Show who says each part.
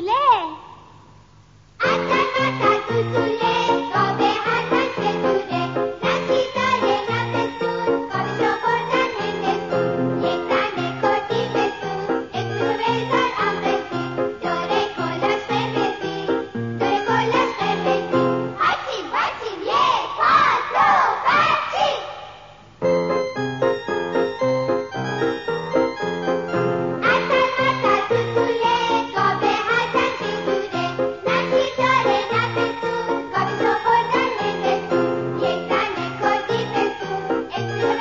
Speaker 1: tuțule!